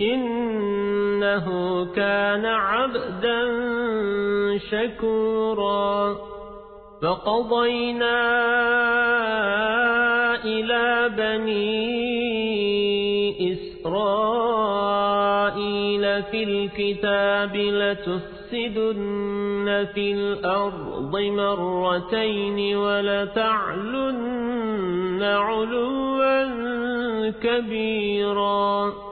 إنه كان عبدا شكورا. فقضينا إلى بني إسرائيل في الكتاب لتفسدن في الأرض مرتين ولتعلن علوا كبيرا.